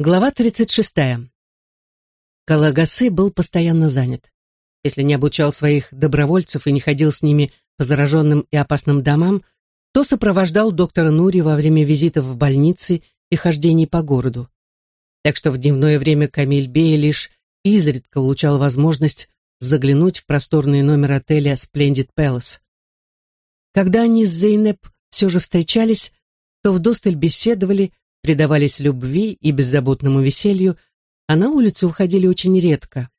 Глава 36. Калагасы был постоянно занят. Если не обучал своих добровольцев и не ходил с ними по зараженным и опасным домам, то сопровождал доктора Нури во время визитов в больницы и хождений по городу. Так что в дневное время Камиль Бей лишь изредка улучшал возможность заглянуть в просторный номер отеля Splendid Palace. Когда они с Зейнеп все же встречались, то вдосталь беседовали, предавались любви и беззаботному веселью, а на улицу уходили очень редко.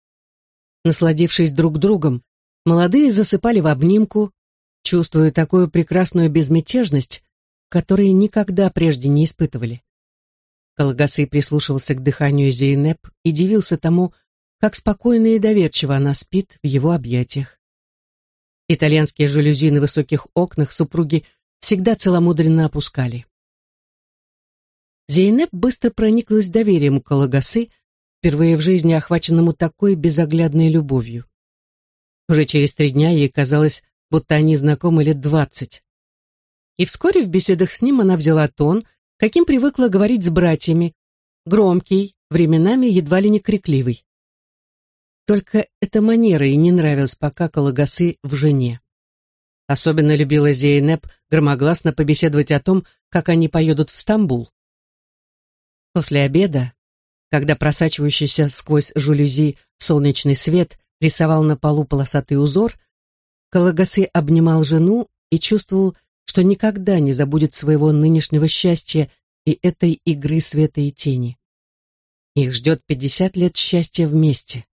Насладившись друг другом, молодые засыпали в обнимку, чувствуя такую прекрасную безмятежность, которой никогда прежде не испытывали. Калагасы прислушивался к дыханию Зейнеп и дивился тому, как спокойно и доверчиво она спит в его объятиях. Итальянские жалюзи на высоких окнах супруги всегда целомудренно опускали. Зейнеп быстро прониклась доверием к Алагасы, впервые в жизни охваченному такой безоглядной любовью. Уже через три дня ей казалось, будто они знакомы лет двадцать. И вскоре в беседах с ним она взяла тон, каким привыкла говорить с братьями, громкий, временами едва ли не крикливый. Только эта манера ей не нравилась пока Калагасы в жене. Особенно любила Зейнеп громогласно побеседовать о том, как они поедут в Стамбул. После обеда, когда просачивающийся сквозь жалюзи солнечный свет рисовал на полу полосатый узор, Калагасы обнимал жену и чувствовал, что никогда не забудет своего нынешнего счастья и этой игры света и тени. Их ждет пятьдесят лет счастья вместе.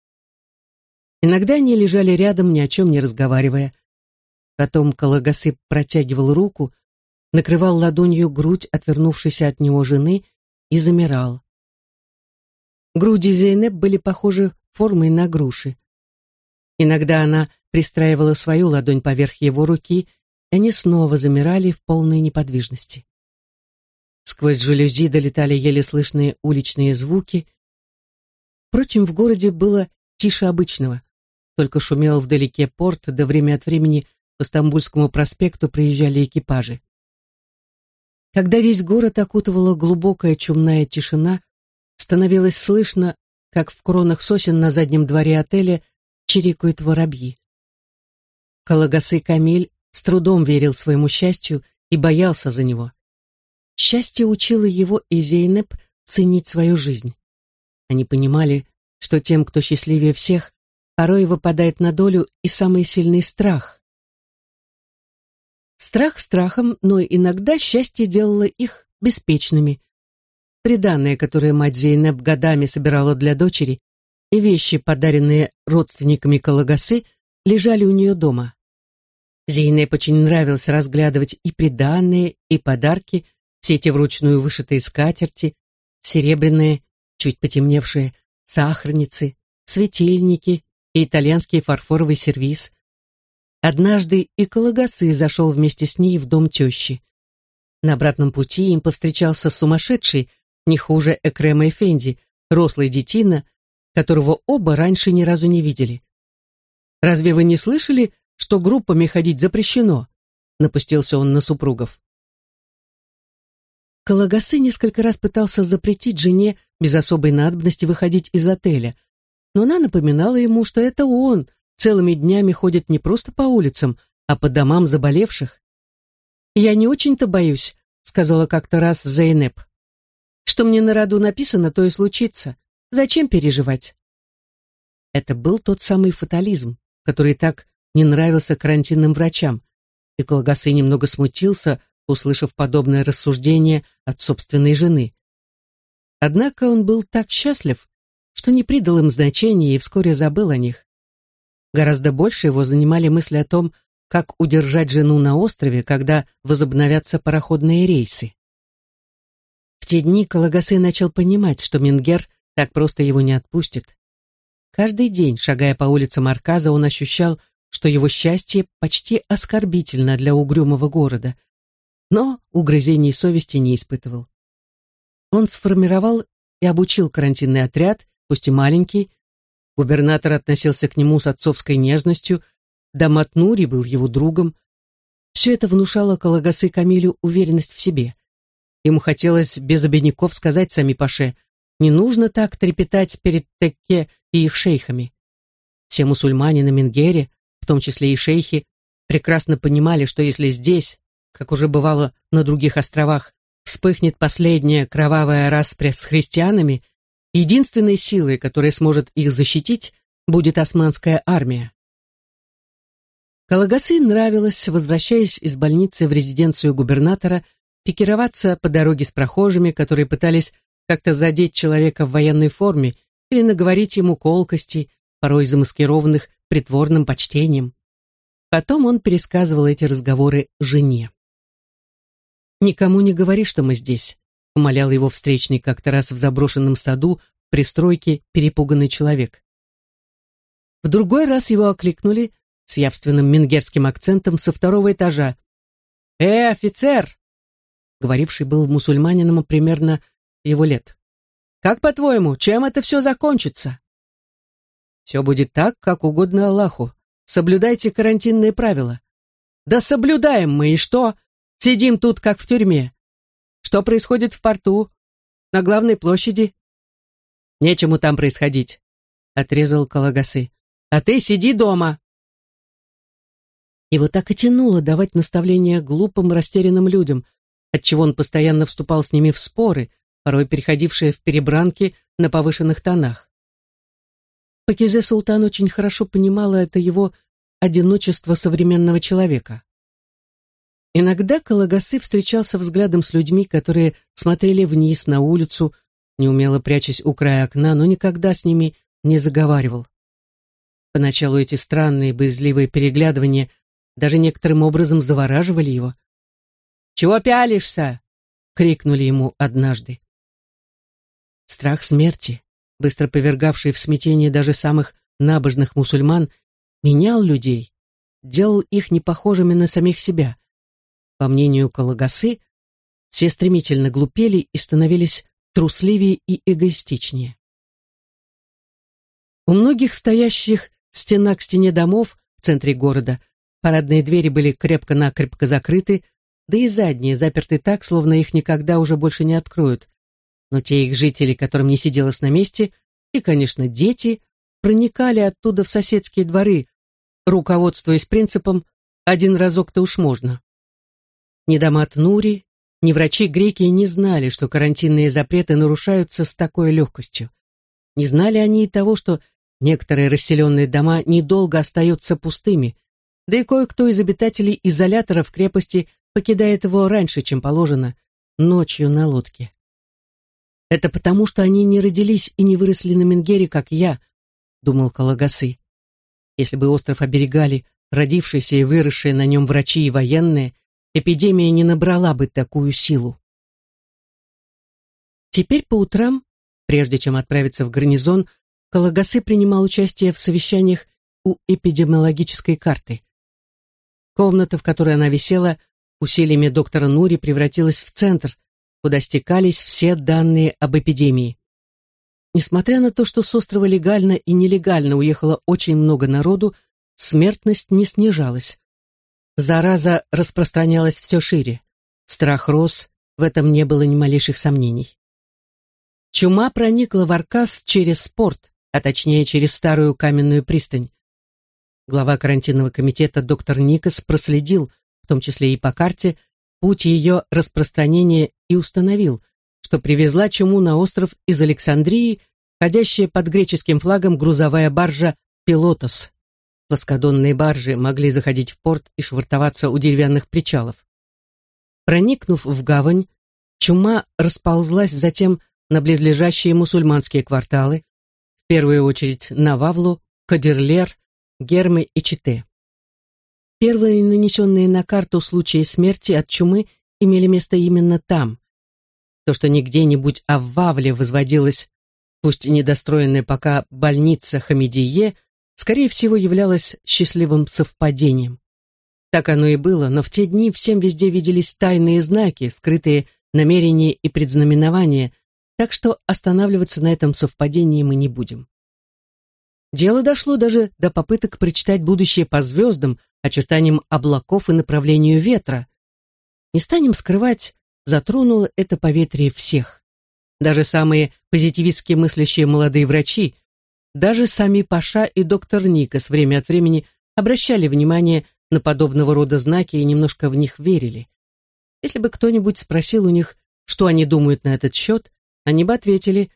Иногда они лежали рядом, ни о чем не разговаривая. Потом Калагасы протягивал руку, накрывал ладонью грудь отвернувшейся от него жены и замирал. Груди Зейнеп были похожи формой на груши. Иногда она пристраивала свою ладонь поверх его руки, и они снова замирали в полной неподвижности. Сквозь жалюзи долетали еле слышные уличные звуки. Впрочем, в городе было тише обычного. Только шумел вдалеке порт, да время от времени по Стамбульскому проспекту приезжали экипажи. Когда весь город окутывала глубокая чумная тишина, становилось слышно, как в кронах сосен на заднем дворе отеля чирикают воробьи. Калагасы Камиль с трудом верил своему счастью и боялся за него. Счастье учило его и Зейнеп ценить свою жизнь. Они понимали, что тем, кто счастливее всех, порой выпадает на долю и самый сильный страх. Страх страхом, но иногда счастье делало их беспечными. Приданное, которое мать Зейнеп годами собирала для дочери, и вещи, подаренные родственниками Калагасы, лежали у нее дома. Зейнеп очень нравилось разглядывать и приданные, и подарки, все эти вручную вышитые скатерти, серебряные, чуть потемневшие, сахарницы, светильники и итальянский фарфоровый сервиз, Однажды и Калагасы зашел вместе с ней в дом тещи. На обратном пути им повстречался сумасшедший, не хуже Экрема Эфенди, рослый детина, которого оба раньше ни разу не видели. «Разве вы не слышали, что группами ходить запрещено?» напустился он на супругов. Калагасы несколько раз пытался запретить жене без особой надобности выходить из отеля, но она напоминала ему, что это он целыми днями ходит не просто по улицам, а по домам заболевших. «Я не очень-то боюсь», — сказала как-то раз Зейнеп. «Что мне на роду написано, то и случится. Зачем переживать?» Это был тот самый фатализм, который так не нравился карантинным врачам, и Клагасы немного смутился, услышав подобное рассуждение от собственной жены. Однако он был так счастлив, что не придал им значения и вскоре забыл о них. Гораздо больше его занимали мысли о том, как удержать жену на острове, когда возобновятся пароходные рейсы. В те дни Калагасы начал понимать, что Мингер так просто его не отпустит. Каждый день, шагая по улицам Арказа, он ощущал, что его счастье почти оскорбительно для угрюмого города, но угрызений совести не испытывал. Он сформировал и обучил карантинный отряд, пусть и маленький, Губернатор относился к нему с отцовской нежностью, Дамат Нури был его другом. Все это внушало Калагасы Камилю уверенность в себе. Ему хотелось без обиняков сказать сами Паше, не нужно так трепетать перед Текке и их шейхами. Все мусульмане на Менгере, в том числе и шейхи, прекрасно понимали, что если здесь, как уже бывало на других островах, вспыхнет последняя кровавая распря с христианами, единственной силой, которая сможет их защитить, будет османская армия. Калагасы нравилось, возвращаясь из больницы в резиденцию губернатора, пикироваться по дороге с прохожими, которые пытались как-то задеть человека в военной форме или наговорить ему колкости, порой замаскированных притворным почтением. Потом он пересказывал эти разговоры жене. «Никому не говори, что мы здесь», — умолял его встречный как-то раз в заброшенном саду в пристройке перепуганный человек. В другой раз его окликнули с явственным мингерским акцентом со второго этажа. «Э, офицер!» Говоривший был мусульманином примерно его лет. «Как по-твоему, чем это все закончится?» «Все будет так, как угодно Аллаху. Соблюдайте карантинные правила». «Да соблюдаем мы, и что? Сидим тут, как в тюрьме. Что происходит в порту? На главной площади?» «Нечему там происходить», — отрезал Калагасы. «А ты сиди дома». Его так и тянуло давать наставления глупым, растерянным людям, отчего он постоянно вступал с ними в споры, порой переходившие в перебранки на повышенных тонах. Пакизе Султан очень хорошо понимала это его одиночество современного человека. Иногда Калагасы встречался взглядом с людьми, которые смотрели вниз на улицу, неумело прячась у края окна, но никогда с ними не заговаривал. Поначалу эти странные, боязливые переглядывания даже некоторым образом завораживали его. «Чего пялишься?» — крикнули ему однажды. Страх смерти, быстро повергавший в смятение даже самых набожных мусульман, менял людей, делал их непохожими на самих себя. По мнению Калагасы, все стремительно глупели и становились трусливее и эгоистичнее. У многих стоящих стена к стене домов в центре города Парадные двери были крепко-накрепко закрыты, да и задние заперты так, словно их никогда уже больше не откроют. Но те их жители, которым не сиделось на месте, и, конечно, дети, проникали оттуда в соседские дворы, руководствуясь принципом «один разок-то уж можно». Ни Дамат Нури, ни врачи-греки не знали, что карантинные запреты нарушаются с такой легкостью. Не знали они и того, что некоторые расселенные дома недолго остаются пустыми, да и кое-кто из обитателей изолятора в крепости покидает его раньше, чем положено, ночью на лодке. Это потому, что они не родились и не выросли на Менгере, как я, думал Калагасы. Если бы остров оберегали родившиеся и выросшие на нем врачи и военные, эпидемия не набрала бы такую силу. Теперь по утрам, прежде чем отправиться в гарнизон, Калагасы принимал участие в совещаниях у эпидемиологической карты. Комната, в которой она висела, усилиями доктора Нури превратилась в центр, куда стекались все данные об эпидемии. Несмотря на то, что с острова легально и нелегально уехало очень много народу, смертность не снижалась. Зараза распространялась все шире. Страх рос, в этом не было ни малейших сомнений. Чума проникла в Аркас через порт, а точнее через старую каменную пристань. Глава карантинного комитета доктор Никас проследил, в том числе и по карте, путь ее распространения и установил, что привезла чуму на остров из Александрии, ходящая под греческим флагом грузовая баржа «Пилотос». Плоскодонные баржи могли заходить в порт и швартоваться у деревянных причалов. Проникнув в гавань, чума расползлась затем на близлежащие мусульманские кварталы, в первую очередь на Вавлу, Кадерлер, Гермы и Чите. Первые нанесенные на карту случаи смерти от чумы имели место именно там. То, что не где-нибудь, а в Вавле возводилась, пусть и недостроенная пока больница Хамидие, скорее всего, являлось счастливым совпадением. Так оно и было, но в те дни всем везде виделись тайные знаки, скрытые намерения и предзнаменования, так что останавливаться на этом совпадении мы не будем. Дело дошло даже до попыток прочитать будущее по звездам, очертаниям облаков и направлению ветра. Не станем скрывать, затронуло это поветрие всех. даже самые позитивистски мыслящие молодые врачи, даже сами Паша и доктор Никас время от времени обращали внимание на подобного рода знаки и немножко в них верили. Если бы кто-нибудь спросил у них, что они думают на этот счет, они бы ответили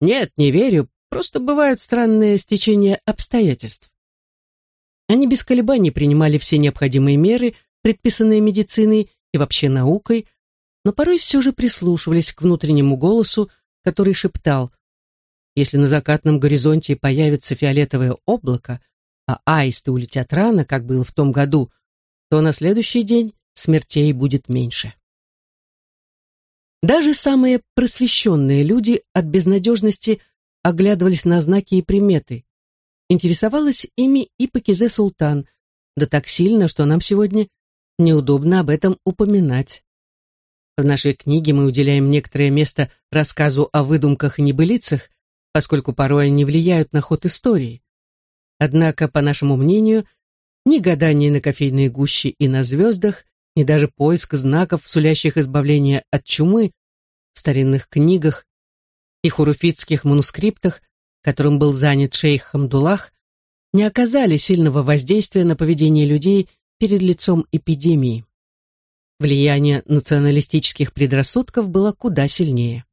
«Нет, не верю, просто бывают странные стечения обстоятельств». Они без колебаний принимали все необходимые меры, предписанные медициной и вообще наукой, но порой все же прислушивались к внутреннему голосу, который шептал «Если на закатном горизонте появится фиолетовое облако, а аисты улетят рано, как было в том году, то на следующий день смертей будет меньше». Даже самые просвещенные люди от безнадежности оглядывались на знаки и приметы. Интересовалась ими и Пакизе Султан, да так сильно, что нам сегодня неудобно об этом упоминать. В нашей книге мы уделяем некоторое место рассказу о выдумках и небылицах, поскольку порой они влияют на ход истории. Однако, по нашему мнению, ни гадание на кофейной гуще и на звездах, ни даже поиск знаков, сулящих избавление от чумы, в старинных книгах и хуруфитских манускриптах, которым был занят шейх Хамдулах, не оказали сильного воздействия на поведение людей перед лицом эпидемии. Влияние националистических предрассудков было куда сильнее.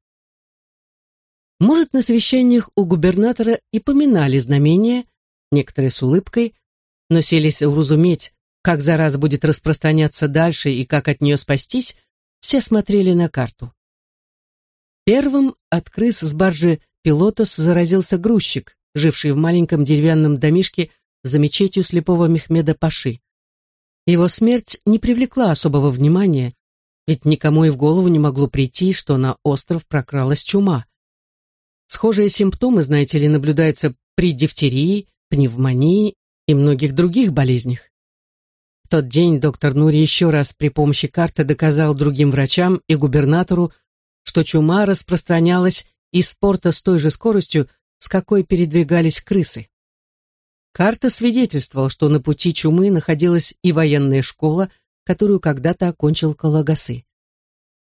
Может, на совещаниях у губернатора и поминали знамения, некоторые с улыбкой, но селись уразуметь, как зараза будет распространяться дальше и как от нее спастись, все смотрели на карту. Первым от крыс с баржи Пилотос заразился грузчик, живший в маленьком деревянном домишке за мечетью слепого Мехмеда Паши. Его смерть не привлекла особого внимания, ведь никому и в голову не могло прийти, что на остров прокралась чума. Схожие симптомы, знаете ли, наблюдаются при дифтерии, пневмонии и многих других болезнях. В тот день доктор Нури еще раз при помощи карты доказал другим врачам и губернатору, что чума распространялась из порта с той же скоростью, с какой передвигались крысы. Карта свидетельствовала, что на пути чумы находилась и военная школа, которую когда-то окончил Калагасы.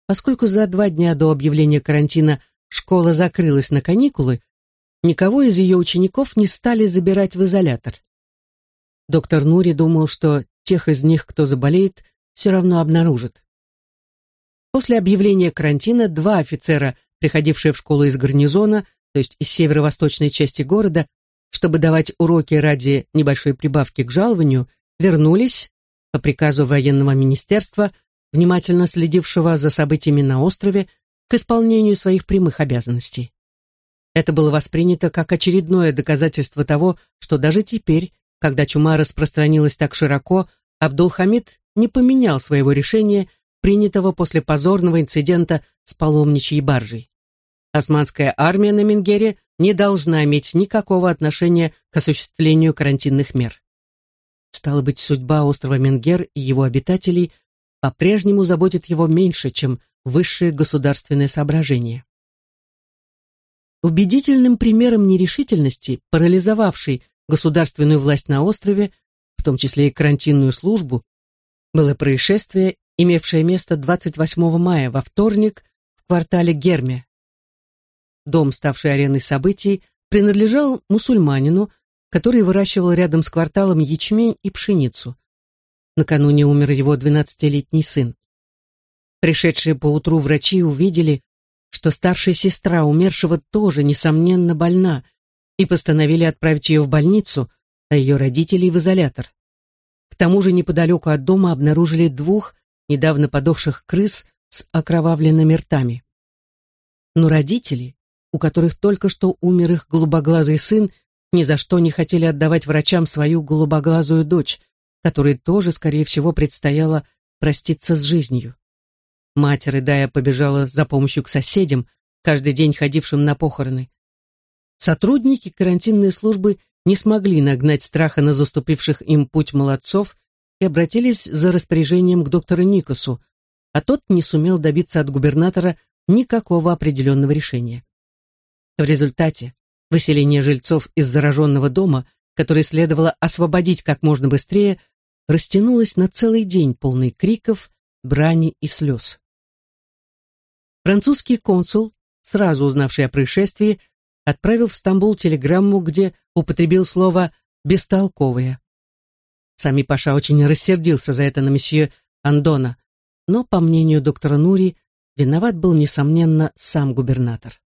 Поскольку за два дня до объявления карантина школа закрылась на каникулы, никого из ее учеников не стали забирать в изолятор. Доктор Нури думал, что тех из них, кто заболеет, все равно обнаружат. После объявления карантина два офицера, приходившие в школу из гарнизона, то есть из северо-восточной части города, чтобы давать уроки ради небольшой прибавки к жалованию, вернулись по приказу военного министерства, внимательно следившего за событиями на острове, к исполнению своих прямых обязанностей. Это было воспринято как очередное доказательство того, что даже теперь, когда чума распространилась так широко, Абдулхамид не поменял своего решения, принятого после позорного инцидента с паломничьей баржей. Османская армия на Менгере не должна иметь никакого отношения к осуществлению карантинных мер. Стало быть, судьба острова Менгер и его обитателей по-прежнему заботит его меньше, чем высшие государственные соображения. Убедительным примером нерешительности, парализовавшей государственную власть на острове, в том числе и карантинную службу, было происшествие, имевшее место 28 мая во вторник в квартале Герме. Дом, ставший ареной событий, принадлежал мусульманину, который выращивал рядом с кварталом ячмень и пшеницу. Накануне умер его 12-летний сын. Пришедшие поутру врачи увидели, что старшая сестра умершего тоже, несомненно, больна, и постановили отправить ее в больницу, а ее родителей в изолятор. К тому же неподалеку от дома обнаружили двух недавно подохших крыс с окровавленными ртами. Но родители, у которых только что умер их голубоглазый сын, ни за что не хотели отдавать врачам свою голубоглазую дочь, которой тоже, скорее всего, предстояло проститься с жизнью. Мать, рыдая, побежала за помощью к соседям, каждый день ходившим на похороны. Сотрудники карантинной службы не смогли нагнать страха на заступивших им путь молодцов и обратились за распоряжением к доктору Никосу, а тот не сумел добиться от губернатора никакого определенного решения. В результате выселение жильцов из зараженного дома, который следовало освободить как можно быстрее, растянулось на целый день, полный криков, брани и слез. Французский консул, сразу узнавший о происшествии, отправил в Стамбул телеграмму, где употребил слово «бестолковые». Сами Паша очень рассердился за это на месье Андона, но, по мнению доктора Нури, виноват был, несомненно, сам губернатор.